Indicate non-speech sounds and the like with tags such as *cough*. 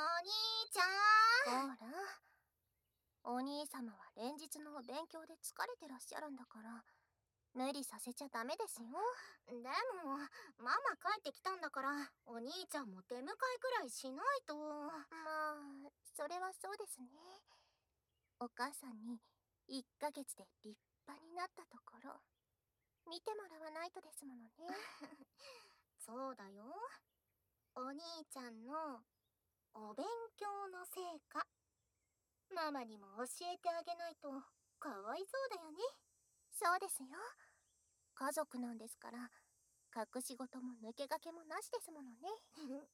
兄ちゃん。ほら。お兄様は連日のお勉強で疲れてらっしゃるんだから無理させちゃダメですよ。でもママ帰ってきたんだからお兄ちゃんも出迎えくらいしないと。まあそれはそうですね。お母さんに1ヶ月で立派になったところ見てもらわないとですものね。*laughs* そうだよ。お兄ちゃんのお勉強の成果。ママにも教えてあげないと。かわいそうだよね。そうですよ。家族なんですから隠し事も抜け駆けもなしですものね *laughs*